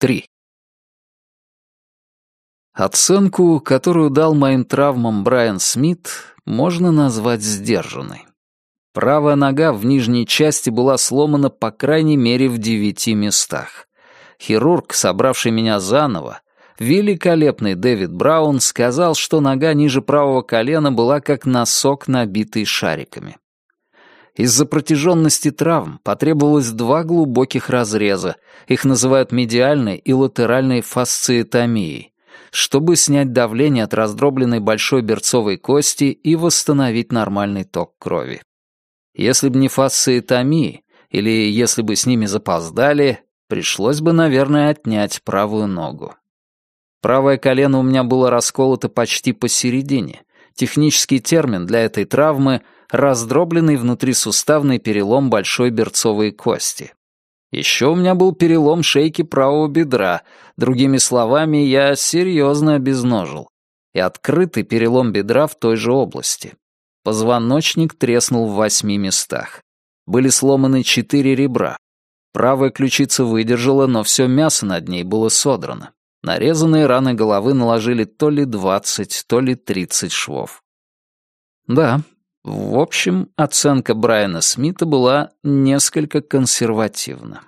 3. Оценку, которую дал моим травмам Брайан Смит, можно назвать сдержанной. Правая нога в нижней части была сломана по крайней мере в девяти местах. Хирург, собравший меня заново, великолепный Дэвид Браун, сказал, что нога ниже правого колена была как носок, набитый шариками. Из-за протяженности травм потребовалось два глубоких разреза, их называют медиальной и латеральной фасциэтомией, чтобы снять давление от раздробленной большой берцовой кости и восстановить нормальный ток крови. Если бы не фасциэтомии, или если бы с ними запоздали, пришлось бы, наверное, отнять правую ногу. Правое колено у меня было расколото почти посередине. Технический термин для этой травмы — раздробленный внутрисуставный перелом большой берцовой кости. Еще у меня был перелом шейки правого бедра, другими словами, я серьезно обезножил, и открытый перелом бедра в той же области. Позвоночник треснул в восьми местах. Были сломаны четыре ребра. Правая ключица выдержала, но все мясо над ней было содрано. Нарезанные раны головы наложили то ли двадцать, то ли тридцать швов. Да, в общем, оценка Брайана Смита была несколько консервативна.